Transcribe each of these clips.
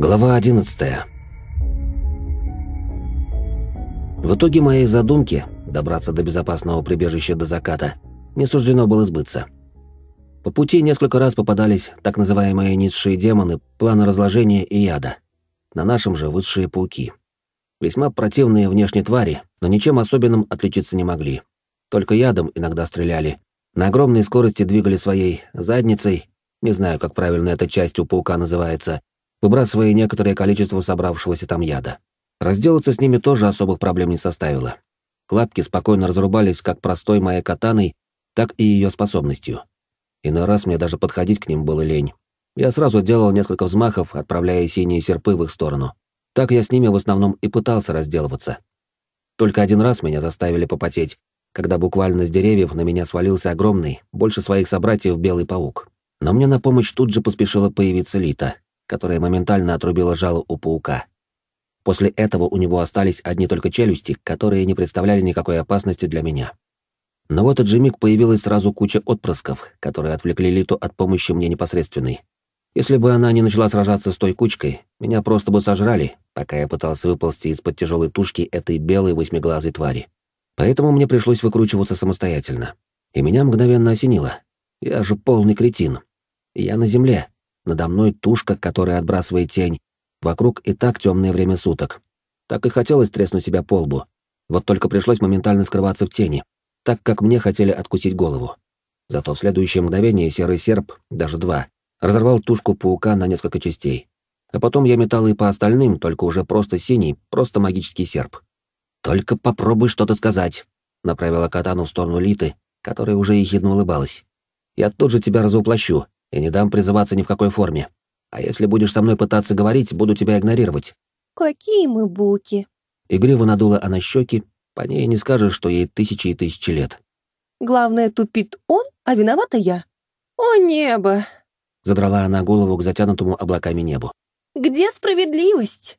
Глава 11 В итоге моей задумки добраться до безопасного прибежища до заката не суждено было сбыться. По пути несколько раз попадались так называемые низшие демоны плана разложения и яда. На нашем же высшие пауки. Весьма противные внешне твари, но ничем особенным отличиться не могли. Только ядом иногда стреляли. На огромной скорости двигали своей задницей, не знаю, как правильно эта часть у паука называется, выбрасывая некоторое количество собравшегося там яда. Разделаться с ними тоже особых проблем не составило. Клапки спокойно разрубались как простой моей катаной, так и ее способностью. Иной раз мне даже подходить к ним было лень. Я сразу делал несколько взмахов, отправляя синие серпы в их сторону. Так я с ними в основном и пытался разделываться. Только один раз меня заставили попотеть, когда буквально с деревьев на меня свалился огромный, больше своих собратьев белый паук. Но мне на помощь тут же поспешила появиться Лита, которая моментально отрубила жало у паука. После этого у него остались одни только челюсти, которые не представляли никакой опасности для меня. Но вот этот же миг появилась сразу куча отпрысков, которые отвлекли Литу от помощи мне непосредственной. Если бы она не начала сражаться с той кучкой, меня просто бы сожрали, пока я пытался выползти из-под тяжелой тушки этой белой восьмиглазой твари. Поэтому мне пришлось выкручиваться самостоятельно. И меня мгновенно осенило. Я же полный кретин. Я на земле, надо мной тушка, которая отбрасывает тень. Вокруг и так темное время суток. Так и хотелось треснуть себя по лбу. Вот только пришлось моментально скрываться в тени, так как мне хотели откусить голову. Зато в следующее мгновение серый серп, даже два, разорвал тушку паука на несколько частей. А потом я метал и по остальным, только уже просто синий, просто магический серп. «Только попробуй что-то сказать», — направила катану в сторону Литы, которая уже ехидно улыбалась. «Я тут же тебя разоплощу, и не дам призываться ни в какой форме. А если будешь со мной пытаться говорить, буду тебя игнорировать». «Какие мы буки!» Игриво надула она щеки, по ней не скажешь, что ей тысячи и тысячи лет. «Главное, тупит он, а виновата я». «О небо!» Задрала она голову к затянутому облаками небу. «Где справедливость?»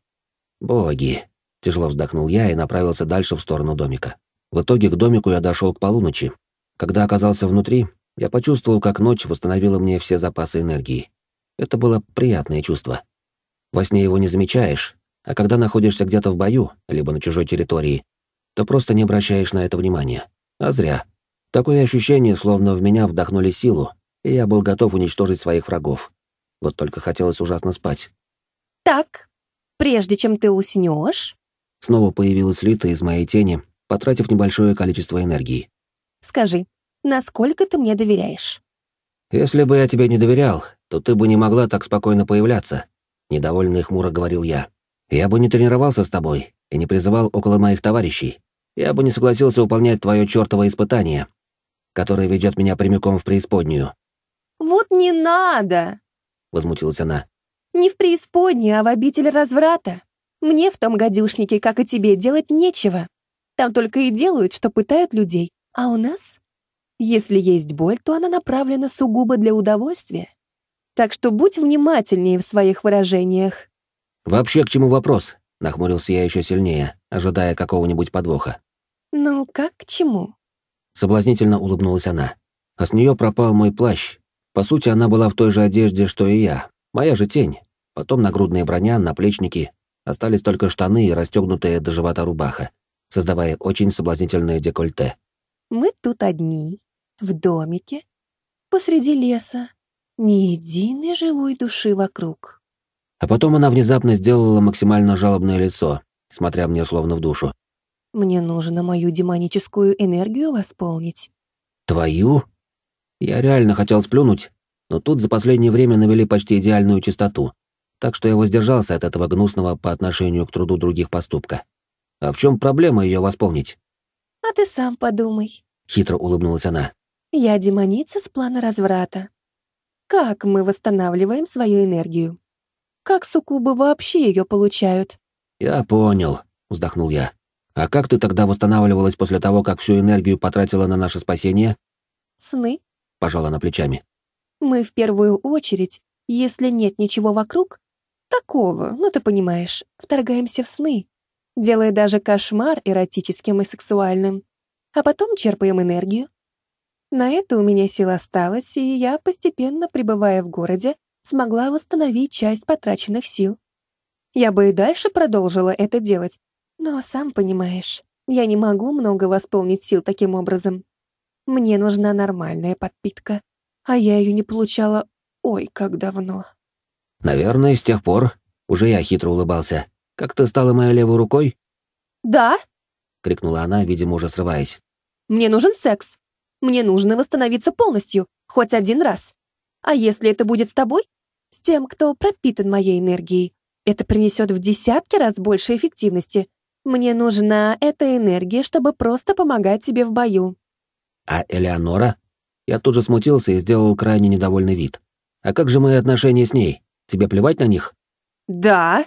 «Боги!» Тяжело вздохнул я и направился дальше в сторону домика. В итоге к домику я дошел к полуночи. Когда оказался внутри, я почувствовал, как ночь восстановила мне все запасы энергии. Это было приятное чувство. Во сне его не замечаешь, а когда находишься где-то в бою, либо на чужой территории, то просто не обращаешь на это внимания. А зря. Такое ощущение, словно в меня вдохнули силу, и я был готов уничтожить своих врагов. Вот только хотелось ужасно спать. «Так, прежде чем ты уснешь...» Снова появилась Лита из моей тени, потратив небольшое количество энергии. «Скажи, насколько ты мне доверяешь. «Если бы я тебе не доверял, то ты бы не могла так спокойно появляться», — недовольно и хмуро говорил я. «Я бы не тренировался с тобой и не призывал около моих товарищей. Я бы не согласился выполнять твое чертово испытание, которое ведет меня прямиком в преисподнюю». «Вот не надо!» — возмутилась она. «Не в преисподнюю, а в обитель разврата. Мне в том гадюшнике, как и тебе, делать нечего. Там только и делают, что пытают людей, а у нас если есть боль, то она направлена сугубо для удовольствия. Так что будь внимательнее в своих выражениях. «Вообще к чему вопрос?» — нахмурился я еще сильнее, ожидая какого-нибудь подвоха. «Ну, как к чему?» Соблазнительно улыбнулась она. А с нее пропал мой плащ. По сути, она была в той же одежде, что и я. Моя же тень. Потом нагрудная броня, наплечники. Остались только штаны и расстегнутая до живота рубаха, создавая очень соблазнительное декольте. «Мы тут одни», в домике, посреди леса, ни единой живой души вокруг. А потом она внезапно сделала максимально жалобное лицо, смотря мне словно в душу. Мне нужно мою демоническую энергию восполнить. Твою? Я реально хотел сплюнуть, но тут за последнее время навели почти идеальную чистоту, так что я воздержался от этого гнусного по отношению к труду других поступка. А в чем проблема ее восполнить? А ты сам подумай. Хитро улыбнулась она. Я демоница с плана разврата. Как мы восстанавливаем свою энергию? Как суккубы вообще ее получают? Я понял, вздохнул я. А как ты тогда восстанавливалась после того, как всю энергию потратила на наше спасение? Сны. Пожала на плечами. Мы в первую очередь, если нет ничего вокруг, такого, ну ты понимаешь, вторгаемся в сны, делая даже кошмар эротическим и сексуальным. А потом черпаем энергию, на это у меня сил осталось, и я, постепенно пребывая в городе, смогла восстановить часть потраченных сил. Я бы и дальше продолжила это делать. Но, сам понимаешь, я не могу много восполнить сил таким образом. Мне нужна нормальная подпитка, а я ее не получала ой, как давно. Наверное, с тех пор, уже я хитро улыбался, как ты стала моей левой рукой? Да, крикнула она, видимо, уже срываясь. Мне нужен секс. Мне нужно восстановиться полностью, хоть один раз. А если это будет с тобой? С тем, кто пропитан моей энергией. Это принесет в десятки раз больше эффективности. Мне нужна эта энергия, чтобы просто помогать тебе в бою. А Элеонора? Я тут же смутился и сделал крайне недовольный вид. А как же мои отношения с ней? Тебе плевать на них? Да.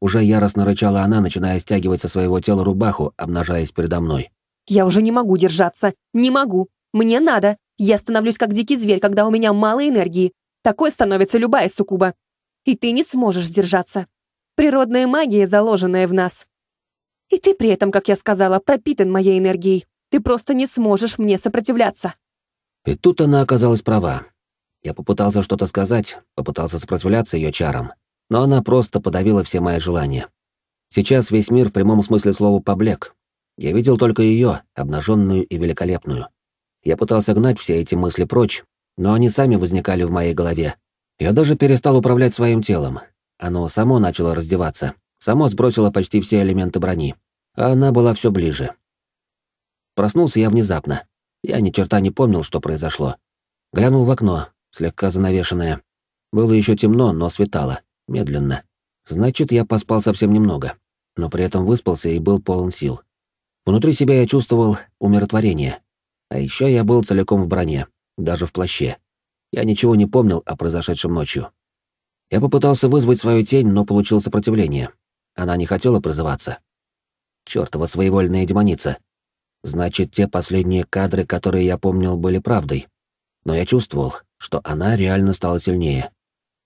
Уже яростно рычала она, начиная стягивать со своего тела рубаху, обнажаясь передо мной. Я уже не могу держаться. Не могу. Мне надо. Я становлюсь как дикий зверь, когда у меня мало энергии. Такой становится любая суккуба. И ты не сможешь сдержаться. Природная магия, заложенная в нас. И ты при этом, как я сказала, пропитан моей энергией. Ты просто не сможешь мне сопротивляться. И тут она оказалась права. Я попытался что-то сказать, попытался сопротивляться ее чарам, но она просто подавила все мои желания. Сейчас весь мир в прямом смысле слова поблек. Я видел только ее, обнаженную и великолепную. Я пытался гнать все эти мысли прочь, но они сами возникали в моей голове. Я даже перестал управлять своим телом. Оно само начало раздеваться, само сбросило почти все элементы брони, а она была все ближе. Проснулся я внезапно. Я ни черта не помнил, что произошло. Глянул в окно, слегка занавешенное. Было еще темно, но светало, медленно. Значит, я поспал совсем немного, но при этом выспался и был полон сил. Внутри себя я чувствовал умиротворение. А еще я был целиком в броне, даже в плаще. Я ничего не помнил о произошедшем ночью. Я попытался вызвать свою тень, но получил сопротивление. Она не хотела призываться. Чёртова своевольная демоница. Значит, те последние кадры, которые я помнил, были правдой. Но я чувствовал, что она реально стала сильнее.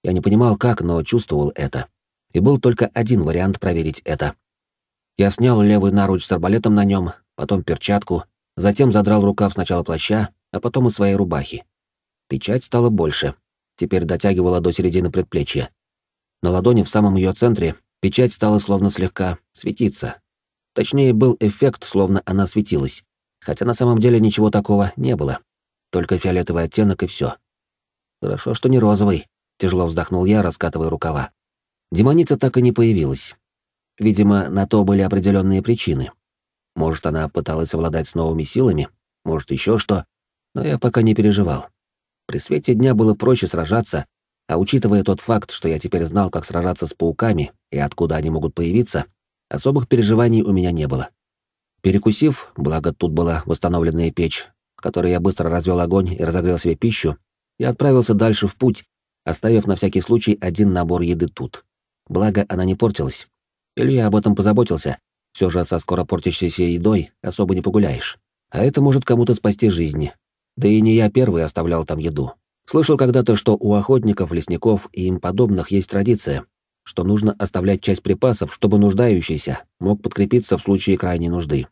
Я не понимал, как, но чувствовал это. И был только один вариант проверить это. Я снял левый наруч с арбалетом на нем, потом перчатку, затем задрал рукав сначала плаща, а потом и своей рубахи. Печать стала больше, теперь дотягивала до середины предплечья. На ладони в самом ее центре печать стала словно слегка светиться. Точнее, был эффект, словно она светилась, хотя на самом деле ничего такого не было. Только фиолетовый оттенок и все. Хорошо, что не розовый, тяжело вздохнул я, раскатывая рукава. Демоница так и не появилась. Видимо, на то были определенные причины. Может, она пыталась совладать с новыми силами, может, еще что, но я пока не переживал. При свете дня было проще сражаться, а учитывая тот факт, что я теперь знал, как сражаться с пауками и откуда они могут появиться, особых переживаний у меня не было. Перекусив, благо тут была восстановленная печь, в которой я быстро развел огонь и разогрел себе пищу, я отправился дальше в путь, оставив на всякий случай один набор еды тут. Благо, она не портилась. Илья об этом позаботился. Все же со скоро портящейся едой особо не погуляешь. А это может кому-то спасти жизни, да и не я первый оставлял там еду. Слышал когда-то, что у охотников, лесников и им подобных есть традиция, что нужно оставлять часть припасов, чтобы нуждающийся мог подкрепиться в случае крайней нужды.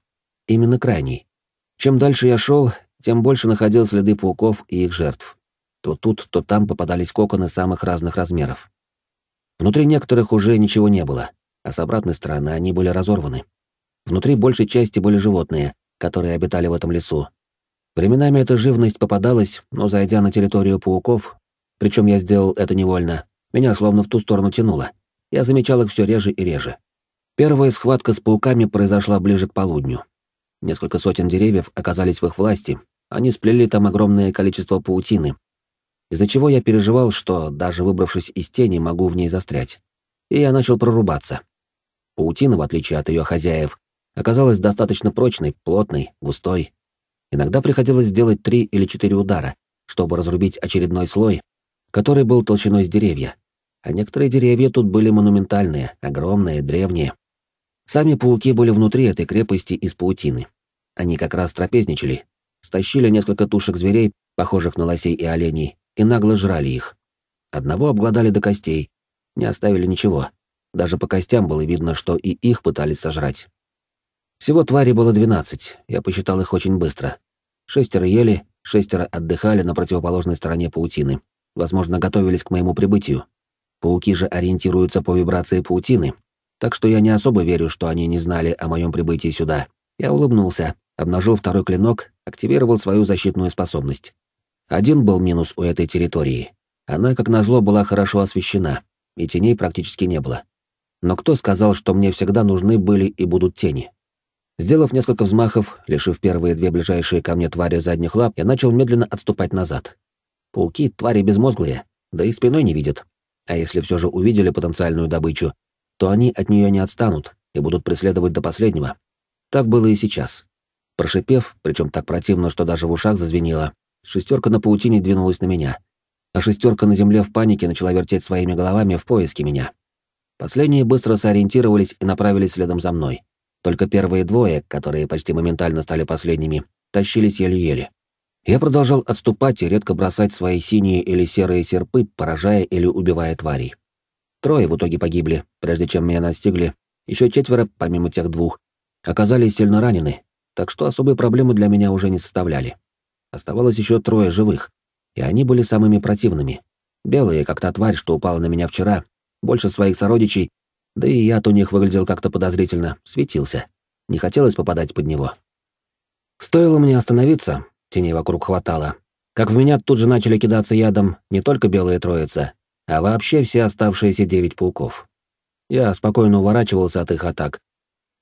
Именно крайней. Чем дальше я шел, тем больше находил следы пауков и их жертв. То тут, то там попадались коконы самых разных размеров. Внутри некоторых уже ничего не было, а с обратной стороны они были разорваны. Внутри большей части были животные, которые обитали в этом лесу, Временами эта живность попадалась, но зайдя на территорию пауков, причем я сделал это невольно, меня словно в ту сторону тянуло. Я замечал их все реже и реже. Первая схватка с пауками произошла ближе к полудню. Несколько сотен деревьев оказались в их власти, они сплели там огромное количество паутины, из-за чего я переживал, что, даже выбравшись из тени, могу в ней застрять. И я начал прорубаться. Паутина, в отличие от ее хозяев, оказалась достаточно прочной, плотной, густой, Иногда приходилось сделать три или четыре удара, чтобы разрубить очередной слой, который был толщиной с деревья. А некоторые деревья тут были монументальные, огромные, древние. Сами пауки были внутри этой крепости из паутины. Они как раз трапезничали, стащили несколько тушек зверей, похожих на лосей и оленей, и нагло жрали их. Одного обглодали до костей, не оставили ничего. Даже по костям было видно, что и их пытались сожрать. Всего тварей было двенадцать, я посчитал их очень быстро. Шестеро ели, шестеро отдыхали на противоположной стороне паутины. Возможно, готовились к моему прибытию. Пауки же ориентируются по вибрации паутины, Так что я не особо верю, что они не знали о моем прибытии сюда. Я улыбнулся, обнажил второй клинок, активировал свою защитную способность. Один был минус у этой территории. Она, как назло, была хорошо освещена, и теней практически не было. Но кто сказал, что мне всегда нужны были и будут тени? Сделав несколько взмахов, лишив первые две ближайшие ко мне твари задних лап, я начал медленно отступать назад. Пауки — твари безмозглые, да и спиной не видят. А если все же увидели потенциальную добычу, то они от нее не отстанут и будут преследовать до последнего. Так было и сейчас. Прошипев, причем так противно, что даже в ушах зазвенело, шестерка на паутине двинулась на меня, а шестерка на земле в панике начала вертеть своими головами в поиске меня. Последние быстро сориентировались и направились следом за мной. Только первые двое, которые почти моментально стали последними, тащились еле-еле. Я продолжал отступать и редко бросать свои синие или серые серпы, поражая или убивая тварей. Трое в итоге погибли, прежде чем меня настигли. Еще четверо, помимо тех двух, оказались сильно ранены, так что особой проблемы для меня уже не составляли. Оставалось еще трое живых, и они были самыми противными. Белые, как та тварь, что упала на меня вчера, больше своих сородичей да и яд у них выглядел как-то подозрительно, светился. Не хотелось попадать под него. Стоило мне остановиться, теней вокруг хватало, как в меня тут же начали кидаться ядом не только белые троица, а вообще все оставшиеся девять пауков. Я спокойно уворачивался от их атак.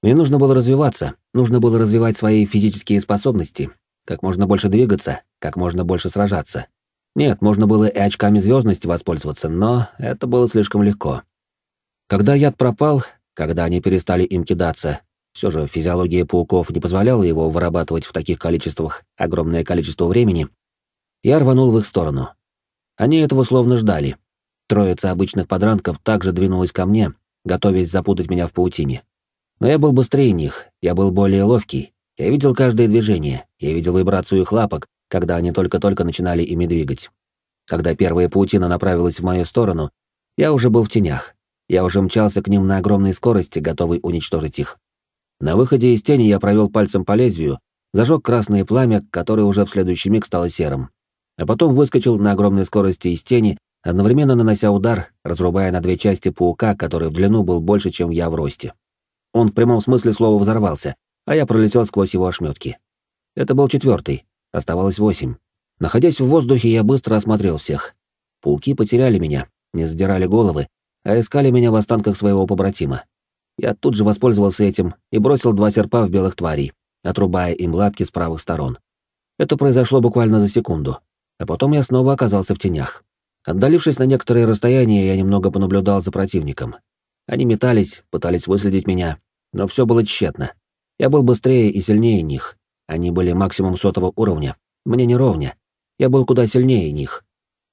Мне нужно было развиваться, нужно было развивать свои физические способности, как можно больше двигаться, как можно больше сражаться. Нет, можно было и очками звездности воспользоваться, но это было слишком легко. Когда яд пропал, когда они перестали им кидаться, все же физиология пауков не позволяла его вырабатывать в таких количествах огромное количество времени, я рванул в их сторону. Они этого словно ждали. Троица обычных подранков также двинулась ко мне, готовясь запутать меня в паутине. Но я был быстрее них, я был более ловкий, я видел каждое движение, я видел вибрацию их лапок, когда они только-только начинали ими двигать. Когда первая паутина направилась в мою сторону, я уже был в тенях. Я уже мчался к ним на огромной скорости, готовый уничтожить их. На выходе из тени я провел пальцем по лезвию, зажег красное пламя, которое уже в следующий миг стало серым. А потом выскочил на огромной скорости из тени, одновременно нанося удар, разрубая на две части паука, который в длину был больше, чем я в росте. Он в прямом смысле слова взорвался, а я пролетел сквозь его ошметки. Это был четвертый, оставалось восемь. Находясь в воздухе, я быстро осмотрел всех. Пауки потеряли меня, не задирали головы, а искали меня в останках своего побратима. Я тут же воспользовался этим и бросил два серпа в белых тварей, отрубая им лапки с правых сторон. Это произошло буквально за секунду, а потом я снова оказался в тенях. Отдалившись на некоторое расстояние, я немного понаблюдал за противником. Они метались, пытались выследить меня, но все было тщетно. Я был быстрее и сильнее них. Они были максимум сотого уровня. Мне не ровня. Я был куда сильнее них.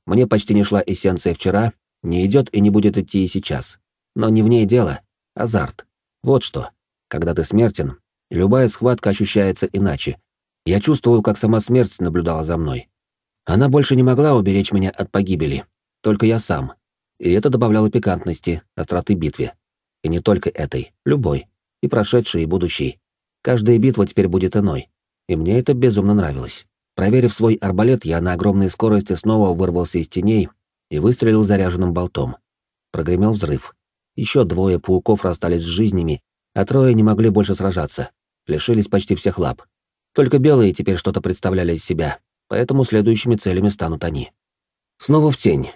Мне почти не шла эссенция вчера, не идет и не будет идти и сейчас. Но не в ней дело. Азарт. Вот что. Когда ты смертен, любая схватка ощущается иначе. Я чувствовал, как сама смерть наблюдала за мной. Она больше не могла уберечь меня от погибели. Только я сам. И это добавляло пикантности, остроты битве. И не только этой, любой. И прошедшей, и будущей. Каждая битва теперь будет иной. И мне это безумно нравилось. Проверив свой арбалет, я на огромной скорости снова вырвался из теней и выстрелил заряженным болтом. Прогремел взрыв. Еще двое пауков расстались с жизнями, а трое не могли больше сражаться. Лишились почти всех лап. Только белые теперь что-то представляли из себя, поэтому следующими целями станут они. Снова в тень.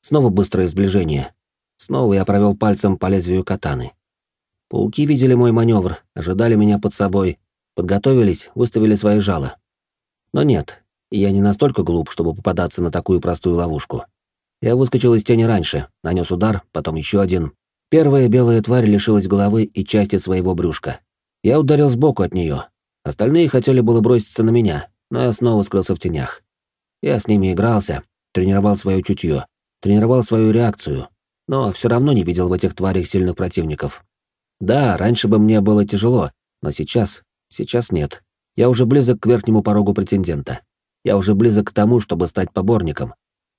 Снова быстрое сближение. Снова я провел пальцем по лезвию катаны. Пауки видели мой маневр, ожидали меня под собой, подготовились, выставили свои жало. Но нет, я не настолько глуп, чтобы попадаться на такую простую ловушку. Я выскочил из тени раньше, нанес удар, потом еще один. Первая белая тварь лишилась головы и части своего брюшка. Я ударил сбоку от нее. Остальные хотели было броситься на меня, но я снова скрылся в тенях. Я с ними игрался, тренировал свое чутье, тренировал свою реакцию, но все равно не видел в этих тварях сильных противников. Да, раньше бы мне было тяжело, но сейчас, сейчас нет. Я уже близок к верхнему порогу претендента. Я уже близок к тому, чтобы стать поборником.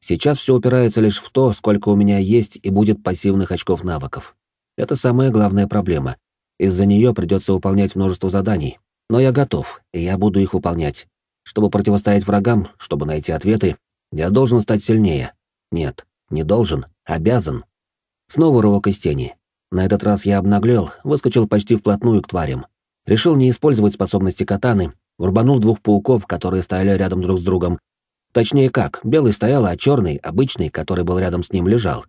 Сейчас все упирается лишь в то, сколько у меня есть и будет пассивных очков навыков. Это самая главная проблема. Из-за нее придется выполнять множество заданий. Но я готов, и я буду их выполнять. Чтобы противостоять врагам, чтобы найти ответы, я должен стать сильнее. Нет, не должен, обязан. Снова рывок из тени. На этот раз я обнаглел, выскочил почти вплотную к тварям. Решил не использовать способности катаны, урбанул двух пауков, которые стояли рядом друг с другом. Точнее как, белый стоял, а черный, обычный, который был рядом с ним, лежал.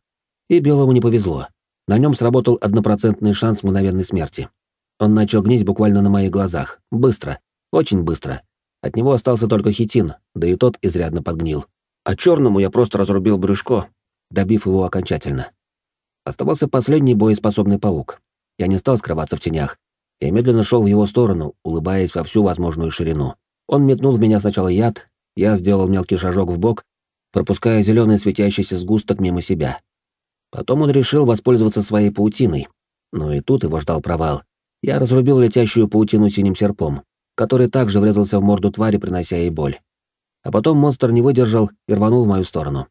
И белому не повезло. На нем сработал однопроцентный шанс мгновенной смерти. Он начал гнить буквально на моих глазах. Быстро. Очень быстро. От него остался только хитин, да и тот изрядно подгнил. А черному я просто разрубил брюшко, добив его окончательно. Оставался последний боеспособный паук. Я не стал скрываться в тенях. Я медленно шел в его сторону, улыбаясь во всю возможную ширину. Он метнул в меня сначала яд, я сделал мелкий шажок в бок, пропуская зеленый светящийся сгусток мимо себя. Потом он решил воспользоваться своей паутиной. Но и тут его ждал провал. Я разрубил летящую паутину синим серпом, который также врезался в морду твари, принося ей боль. А потом монстр не выдержал и рванул в мою сторону.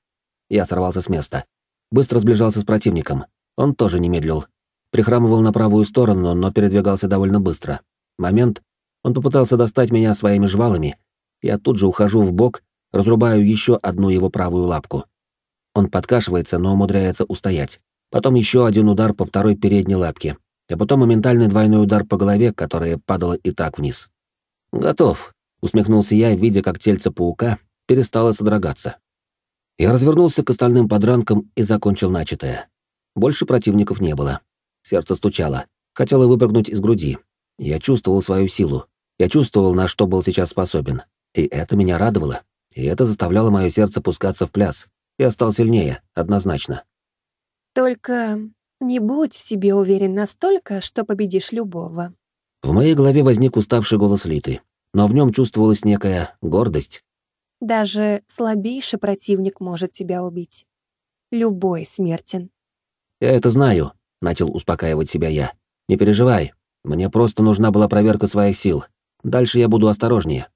Я сорвался с места. Быстро сближался с противником. Он тоже не медлил. Прихрамывал на правую сторону, но передвигался довольно быстро. Момент. Он попытался достать меня своими жвалами. Я тут же ухожу в бок, разрубаю еще одну его правую лапку. Он подкашивается, но умудряется устоять. Потом еще один удар по второй передней лапке, а потом моментальный двойной удар по голове, которая падала и так вниз. «Готов», — усмехнулся я, видя, как тельце паука перестало содрогаться. Я развернулся к остальным подранкам и закончил начатое. Больше противников не было. Сердце стучало. Хотело выпрыгнуть из груди. Я чувствовал свою силу. Я чувствовал, на что был сейчас способен. И это меня радовало. И это заставляло мое сердце пускаться в пляс. Я стал сильнее, однозначно. Только не будь в себе уверен настолько, что победишь любого. В моей голове возник уставший голос Литы, но в нем чувствовалась некая гордость, даже слабейший противник может тебя убить. Любой смертен. «Я это знаю», — начал успокаивать себя я. «Не переживай. Мне просто нужна была проверка своих сил. Дальше я буду осторожнее».